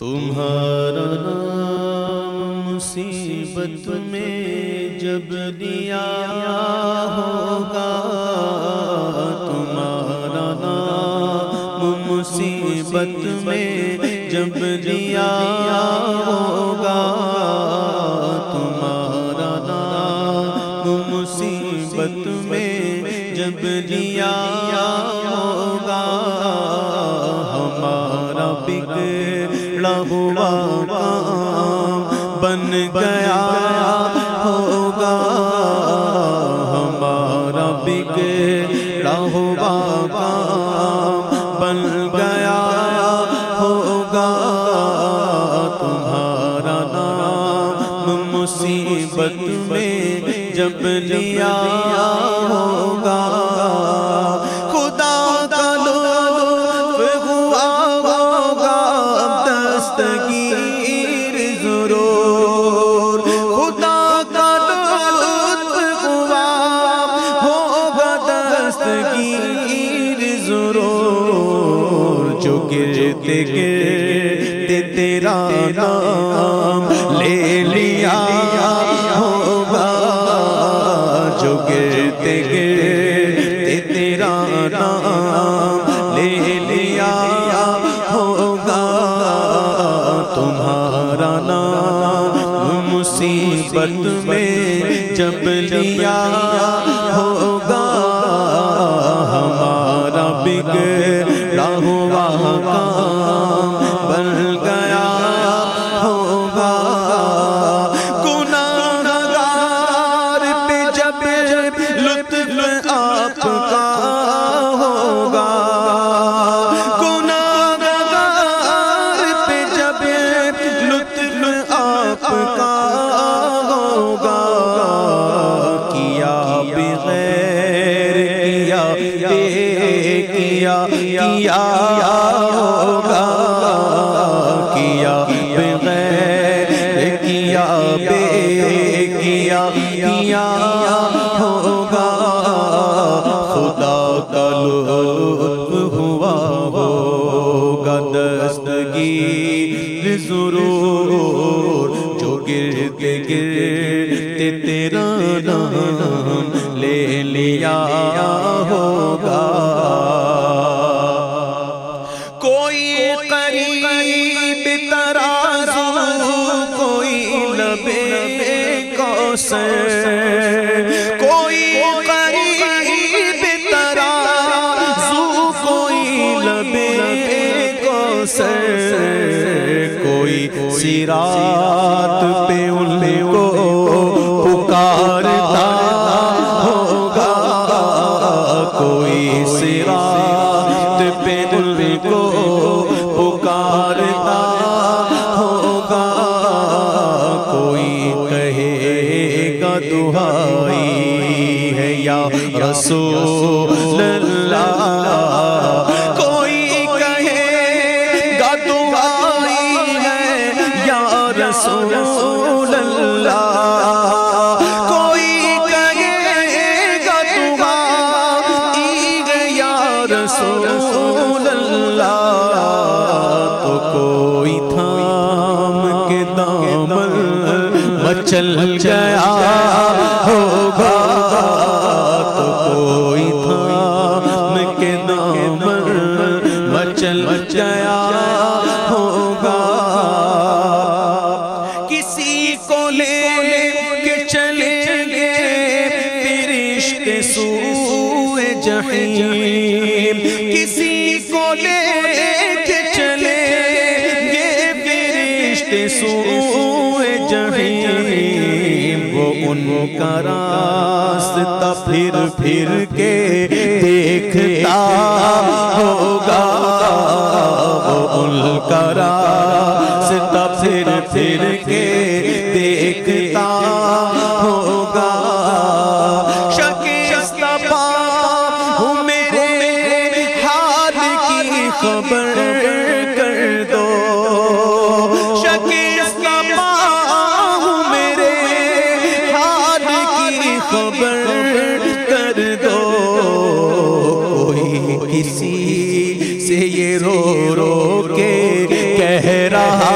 تمہارا نام مصیبت میں جب دیا ہوگا، تمہارا نام مصیبت میں جب دیا ہوگا، تمہارا نام مصیبت میں جب دیا ہوگا۔ بگڑا ہوا بن گیا ہوگا۔ ہمارا بگڑا ہوا کام بن گیا ہوگا۔ تمہارا نام مصیبت میں جب لیا ہوگا۔ تیرا نام لے لیا ہوگا، جو گرتے گرتے تیرا نام لے لیا ہوگا۔ تمہارا نام مصیبت میں جب لیا ہوگا، ہمارا بگڑا ہوا کام دستگیر ضرور جو گرتے گرتے تیرا نام لے لیا۔ کوسر کوئی سرات پہ ان کو پکارتا ہوگا۔ کوئی سرات پہ ان کو پکارتا ہوگا۔ کوئی کہے گا دہائی ہے یا رسول اللہ۔ مچل گیا ہوگا تو کوئی تھام کے دامن مچل گیا ہوگا کسی کو لے کے چلیں گے فرشتے سوئے جہیم کسی کو لے کا راستہ پھر پھر کے دیکھتا ہوگا وہ ان کا راستہ پھر پھر کے رہا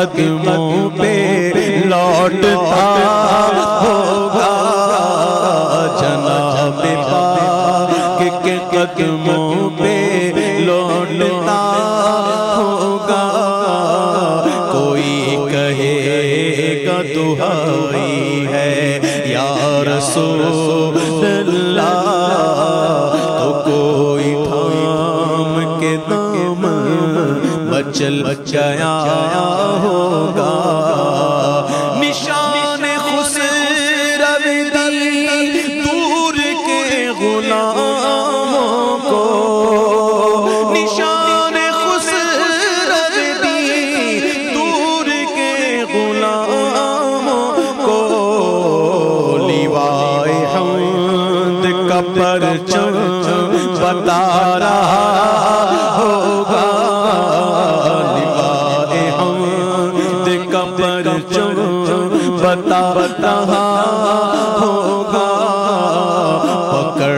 قدموں پہ لوٹتا ہوگا۔ جناب پاک کے قدموں پہ لوٹتا ہوگا۔ کوئی کہے گا دہائی ہے۔ یا رسول اللہ، تو کوئی تھام کے دام بچل گیا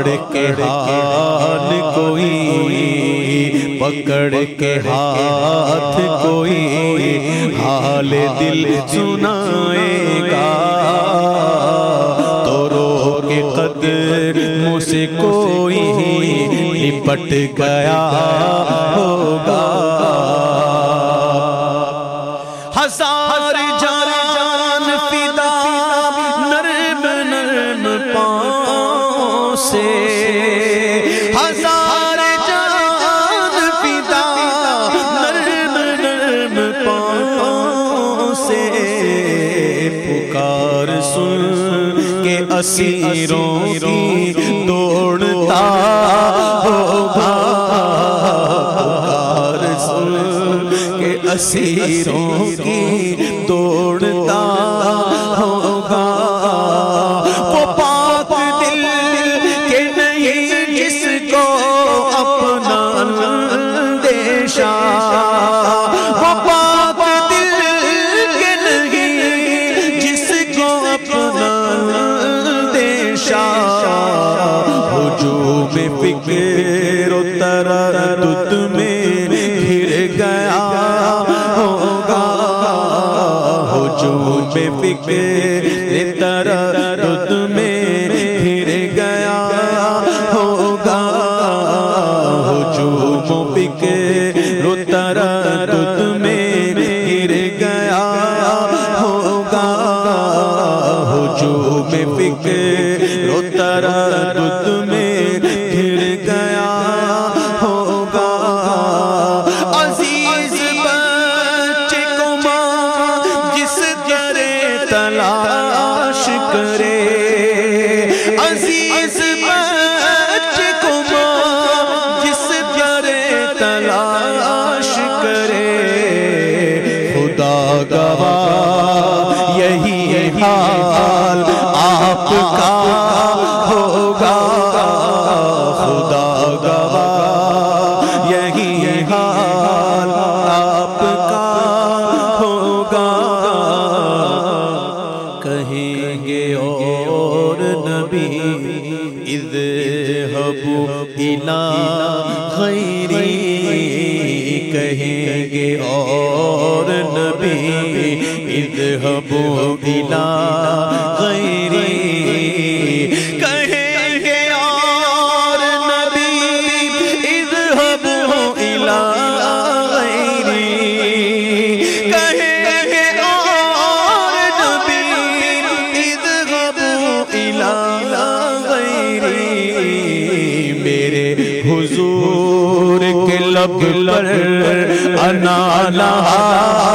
پکڑ کے ہاتھ کوئی پکڑ کے ہاتھ کوئی حال دل سنائے گا تو رو کے قدر مجھ سے کوئی لپٹ گیا ہوگا اسیروں کی دوڑتا ہوگا پکار سن کے اسیروں کی دوڑتا فکر و تردد میں گھر گیا ہوگا۔ ہجوم فکر تردد میں گھر گیا ہوگا۔ ہجوم فکر و تردد میں گر گیا ہوگا۔ ہجوم فکر اذهبوا الى غیری کہیں گے اور نبی اذهبوا الى کے انا لہا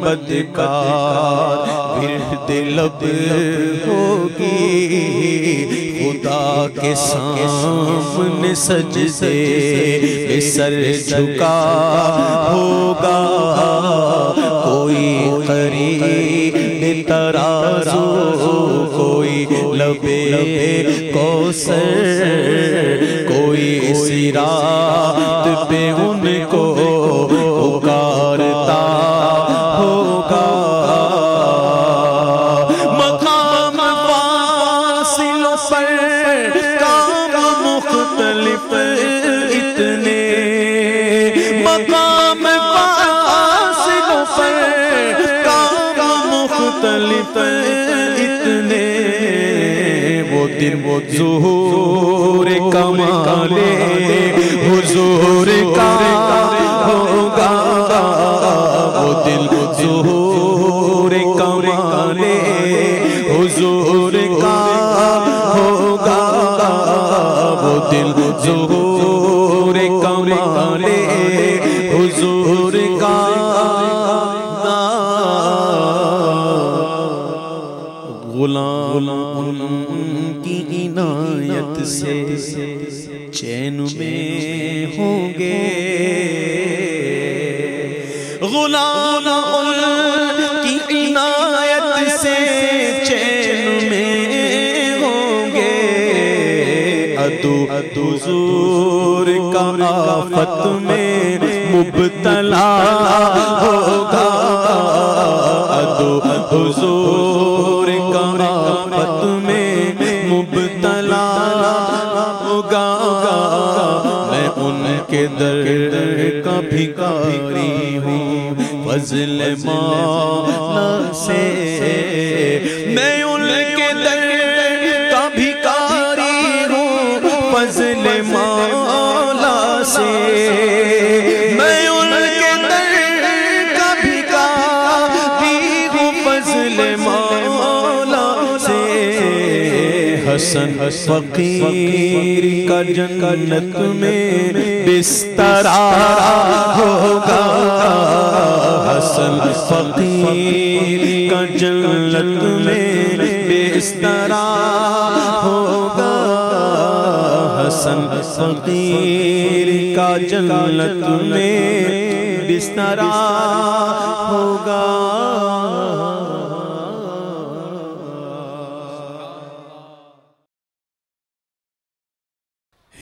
بدکار ورد لب ہوگی۔ خدا کے سامنے سجدے سر جھکا ہوگا۔ کوئی قریب ترازو، کوئی لبے کوسر کوئی دن وہ ظہور کمالے حضور ادو کا آفت میں مبتلا ہوگا۔ ادو ادو کا آفت میں مبتلا ہوگا۔ میں ان کے در کا بھکاری ہوں۔ فضل مولا سے۔ میں ان کے در فضل مولا سے میں ان کے در کا بھکاری ہوں فضل مولا سے۔ حسن فقیر کا جنت میں بسترا ہوگا۔ حسن فقیر کا جنت میں بسترا حسن فقیر کا جنت میں بسترا ہوگا۔